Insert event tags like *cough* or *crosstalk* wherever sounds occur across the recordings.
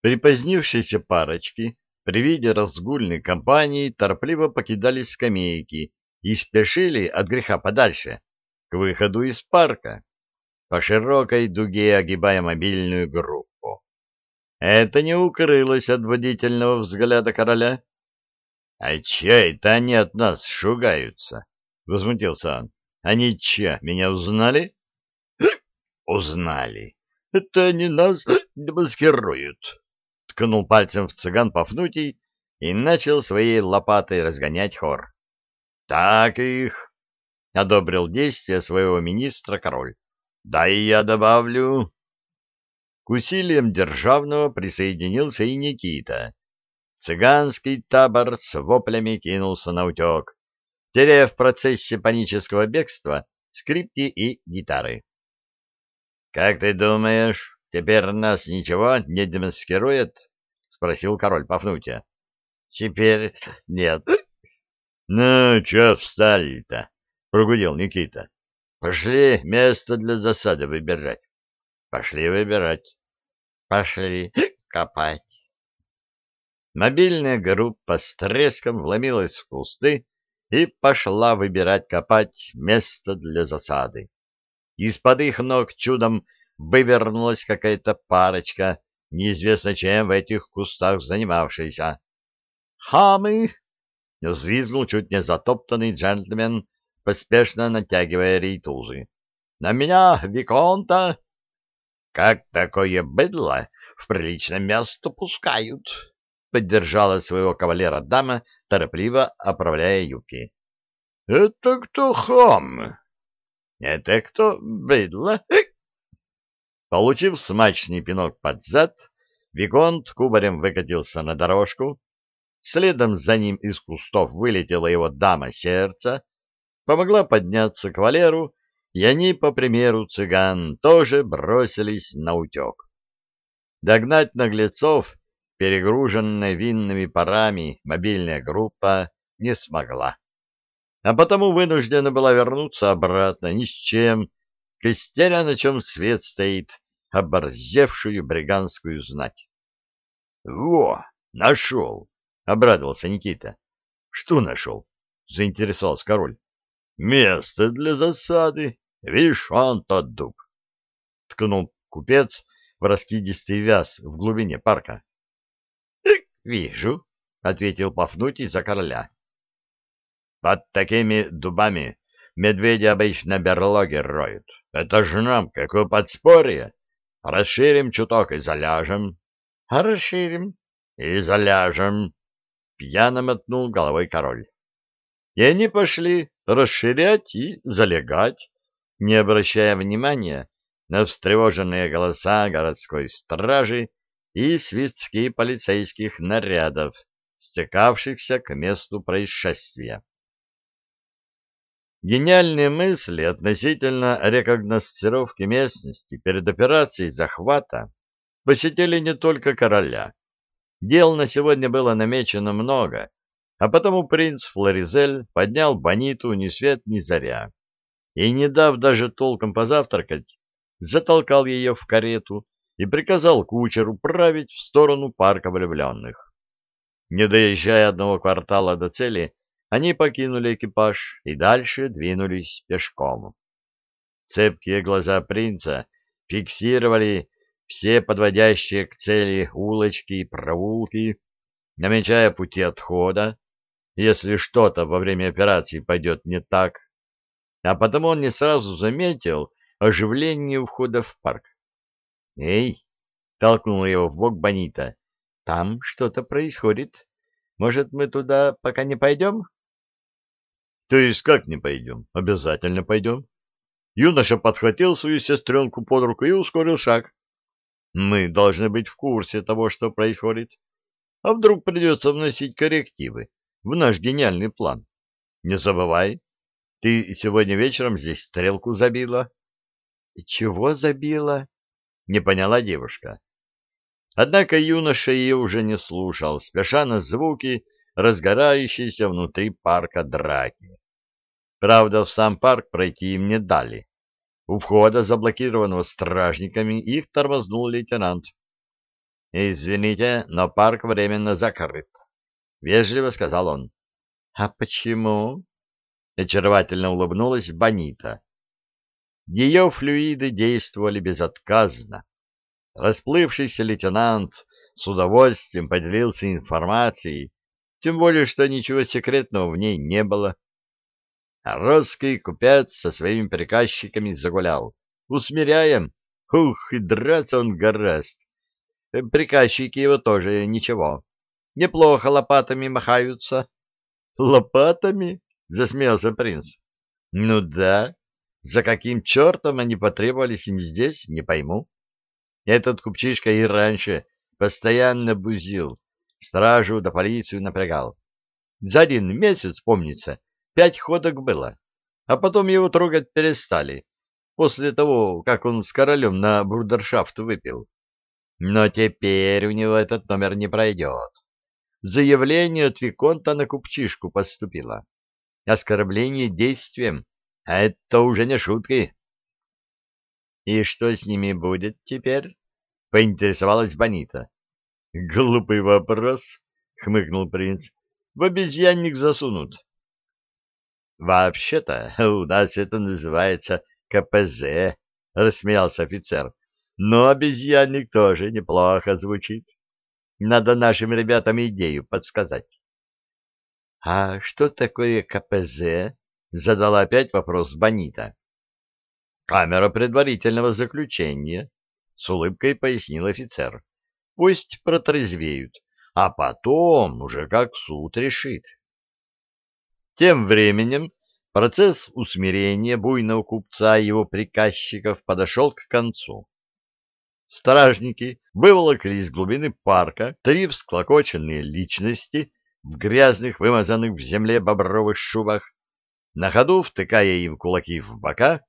Припозднившиеся парочки при виде разгульной компании торопливо покидали скамейки и спешили от греха подальше, к выходу из парка, по широкой дуге огибая мобильную группу. Это не укрылось от водительного взгляда короля. — А че это они от нас шугаются? — возмутился он. — Они че, меня узнали? — Узнали. Это они нас *clears throat* демаскируют ткнул пальцем в цыган Пафнутий и начал своей лопатой разгонять хор. — Так их! — одобрил действия своего министра король. — Да и я добавлю. К усилиям Державного присоединился и Никита. Цыганский табор с воплями кинулся на утек, теряя в процессе панического бегства скрипки и гитары. — Как ты думаешь, теперь нас ничего не демаскирует? — спросил король Пафнутия. — Теперь нет. — Ну, чё встали-то? — прогудел Никита. — Пошли место для засады выбирать. — Пошли выбирать. — Пошли копать. Мобильная группа с треском вломилась в кусты и пошла выбирать копать место для засады. Из-под их ног чудом вывернулась какая-то парочка, неизвестно чем в этих кустах занимавшийся. «Хамы!» — взвизгнул чуть не затоптанный джентльмен, поспешно натягивая рейтузы. «На меня, Виконта!» «Как такое быдло в приличное место пускают?» — поддержала своего кавалера дама, торопливо оправляя юбки. «Это кто хам?» «Это кто быдло?» Получив смачный пинок под зад, Виконт кубарем выкатился на дорожку, следом за ним из кустов вылетела его дама сердца, помогла подняться к Валеру, и они, по примеру цыган, тоже бросились на утек. Догнать наглецов, перегруженная винными парами, мобильная группа не смогла. А потому вынуждена была вернуться обратно ни с чем, костеря, на чем свет стоит, оборзевшую бриганскую знать. — Во, нашел! — обрадовался Никита. — Что нашел? — заинтересовался король. — Место для засады. Видишь, он тот дуб. Ткнул купец в раскидистый вяз в глубине парка. — Вижу, — ответил Пафнутий за короля. — Под такими дубами медведи обычно берлоги роют. Это же нам какое подспорье. Расширим чуток и заляжем. Расширим и заляжем. Пьяно мотнул головой король. И они пошли расширять и залегать, не обращая внимания на встревоженные голоса городской стражи и свистки полицейских нарядов, стекавшихся к месту происшествия. Гениальные мысли относительно рекогносцировки местности перед операцией захвата посетили не только короля. Дел на сегодня было намечено много, а потому принц Флоризель поднял Бониту ни свет ни заря и, не дав даже толком позавтракать, затолкал ее в карету и приказал кучеру править в сторону парка влюбленных. Не доезжая одного квартала до цели, они покинули экипаж и дальше двинулись пешком. Цепкие глаза принца фиксировали все подводящие к цели улочки и проулки, намечая пути отхода, если что-то во время операции пойдет не так, а потому он не сразу заметил оживление у входа в парк. «Эй!» — толкнул его в бок Бонита. «Там что-то происходит. Может, мы туда пока не пойдем?» То есть как не пойдем? Обязательно пойдем. Юноша подхватил свою сестренку под руку и ускорил шаг. Мы должны быть в курсе того, что происходит. А вдруг придется вносить коррективы в наш гениальный план? Не забывай, ты сегодня вечером здесь стрелку забила. — Чего забила? — не поняла девушка. Однако юноша ее уже не слушал, спеша на звуки, разгорающейся внутри парка драки. Правда, в сам парк пройти им не дали. У входа, заблокированного стражниками, их тормознул лейтенант. Извините, но парк временно закрыт, — вежливо сказал он. — А почему? — очаровательно улыбнулась Бонита. Ее флюиды действовали безотказно. Расплывшийся лейтенант с удовольствием поделился информацией, тем более, что ничего секретного в ней не было. А русский купец со своими приказчиками загулял. Усмиряем. Ух, и драться он гораст. Э, приказчики его тоже ничего. Неплохо лопатами махаются. Лопатами? Засмеялся принц. Ну да, за каким чертом они потребовались им здесь, не пойму. Этот купчишка и раньше постоянно бузил, стражу да полицию напрягал. За один месяц, помнится, пять ходок было, а потом его трогать перестали, после того, как он с королем на брудершафт выпил. Но теперь у него этот номер не пройдет. Заявление от Виконта на купчишку поступило. Оскорбление действием а это уже не шутки. — И что с ними будет теперь? — поинтересовалась Бонита. — Глупый вопрос, — хмыкнул принц. — В обезьянник засунут. — Вообще-то *laughs* у нас это называется КПЗ, — рассмеялся офицер. — Но обезьянник тоже неплохо звучит. Надо нашим ребятам идею подсказать. — А что такое КПЗ? — задала опять вопрос Бонита. «Камера предварительного заключения», — с улыбкой пояснил офицер. «Пусть протрезвеют, а потом уже как суд решит». Тем временем процесс усмирения буйного купца и его приказчиков подошел к концу. Стражники выволокли из глубины парка три всклокоченные личности в грязных, вымазанных в земле бобровых шубах, на ходу втыкая им кулаки в бока,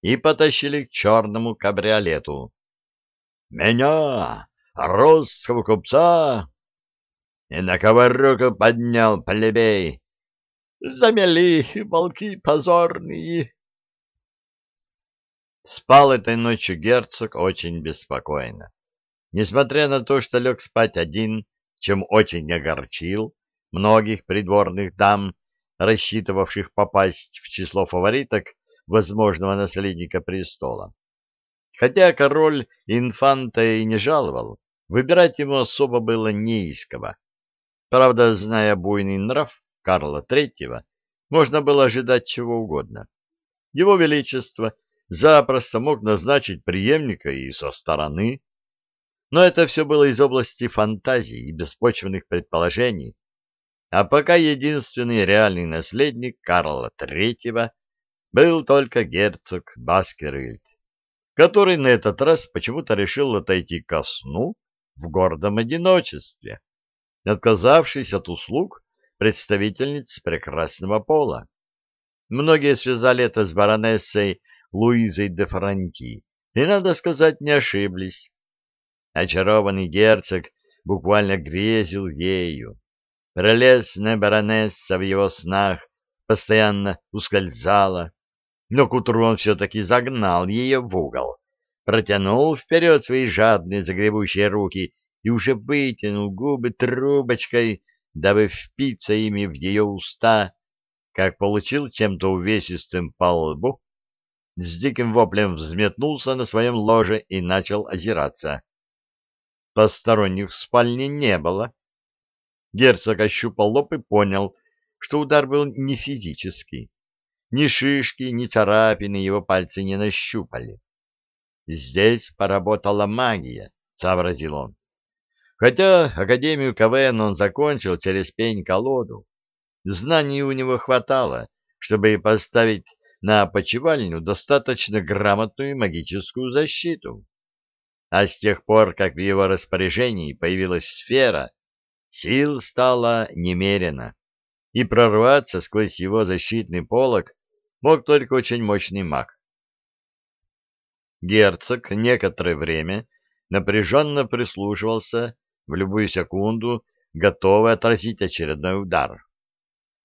и потащили к черному кабриолету. «Меня, русского купца!» И на кого поднял плебей. «Замели, волки позорные!» Спал этой ночью герцог очень беспокойно. Несмотря на то, что лег спать один, чем очень огорчил многих придворных дам, рассчитывавших попасть в число фавориток возможного наследника престола. Хотя король инфанта и не жаловал, выбирать ему особо было не из кого. Правда, зная буйный нрав Карла Третьего, можно было ожидать чего угодно. Его Величество запросто мог назначить преемника и со стороны, но это все было из области фантазий и беспочвенных предположений, а пока единственный реальный наследник Карла III был только герцог Баскервильд, который на этот раз почему-то решил отойти ко сну в гордом одиночестве, отказавшись от услуг представительниц прекрасного пола. Многие связали это с баронессой Луизой де Франки, и, надо сказать, не ошиблись. Очарованный герцог буквально грезил ею, Прелестная баронесса в его снах постоянно ускользала, но к утру он все-таки загнал ее в угол, протянул вперед свои жадные загребущие руки и уже вытянул губы трубочкой, дабы впиться ими в ее уста, как получил чем-то увесистым по лбу, с диким воплем взметнулся на своем ложе и начал озираться. Посторонних в спальне не было. Герцог ощупал лоб и понял, что удар был не физический. Ни шишки, ни царапины его пальцы не нащупали. «Здесь поработала магия», — сообразил он. Хотя Академию КВН он закончил через пень-колоду, знаний у него хватало, чтобы поставить на опочивальню достаточно грамотную магическую защиту. А с тех пор, как в его распоряжении появилась сфера, Сил стало немерено, и прорваться сквозь его защитный полог мог только очень мощный маг. Герцог некоторое время напряженно прислушивался, в любую секунду готовый отразить очередной удар.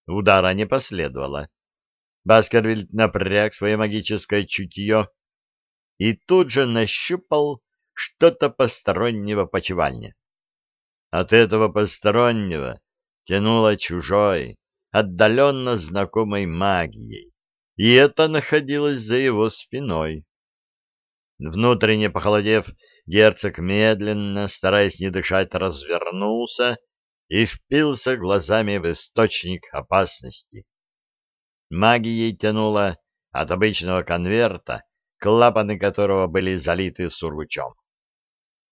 Удара не последовало. Баскервильд напряг свое магическое чутье и тут же нащупал что-то постороннего почевальня. От этого постороннего тянуло чужой, отдаленно знакомой магией, и это находилось за его спиной. Внутренне похолодев, герцог медленно, стараясь не дышать, развернулся и впился глазами в источник опасности. Магией тянуло от обычного конверта, клапаны которого были залиты сургучом.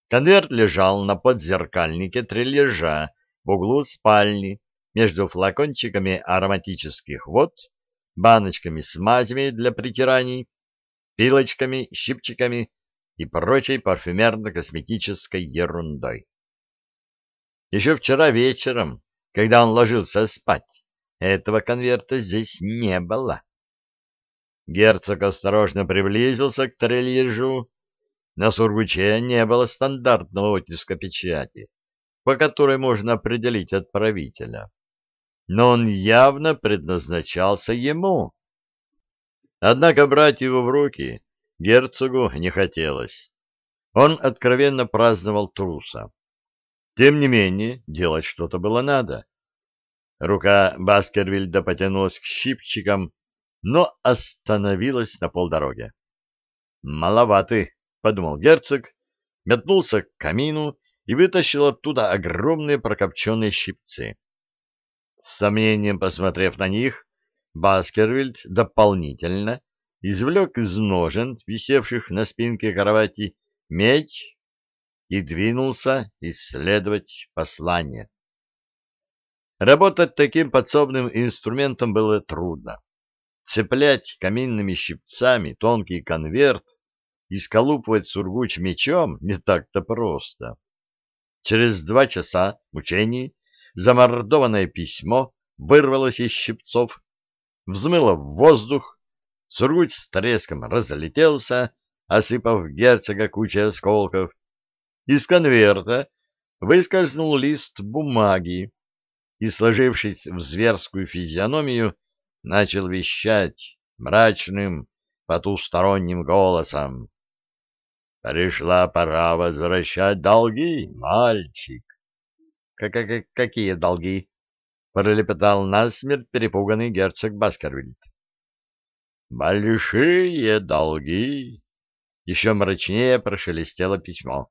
Конверт лежал на подзеркальнике трележа в углу спальни между флакончиками ароматических вод, баночками с мазями для притираний, пилочками, щипчиками и прочей парфюмерно-косметической ерундой. Еще вчера вечером, когда он ложился спать, этого конверта здесь не было. Герцог осторожно приблизился к трельежу на сургуче не было стандартного оттиска печати, по которой можно определить отправителя. Но он явно предназначался ему. Однако брать его в руки герцогу не хотелось. Он откровенно праздновал труса. Тем не менее, делать что-то было надо. Рука Баскервильда потянулась к щипчикам, но остановилась на полдороге. Маловаты подумал герцог, метнулся к камину и вытащил оттуда огромные прокопченные щипцы. С сомнением посмотрев на них, Баскервильд дополнительно извлек из ножен, висевших на спинке кровати, меч и двинулся исследовать послание. Работать таким подсобным инструментом было трудно. Цеплять каминными щипцами тонкий конверт и сколупывать сургуч мечом не так-то просто. Через два часа мучений замордованное письмо вырвалось из щипцов, взмыло в воздух, сургуч с треском разлетелся, осыпав герцога кучей осколков. Из конверта выскользнул лист бумаги и, сложившись в зверскую физиономию, начал вещать мрачным, потусторонним голосом. Пришла пора возвращать долги, мальчик. Какие долги? пролепетал насмерть перепуганный герцог Баскервильд. Большие долги. Еще мрачнее прошелестело письмо.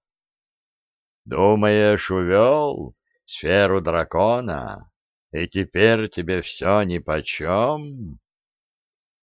Думаешь, увел сферу дракона, и теперь тебе все нипочем?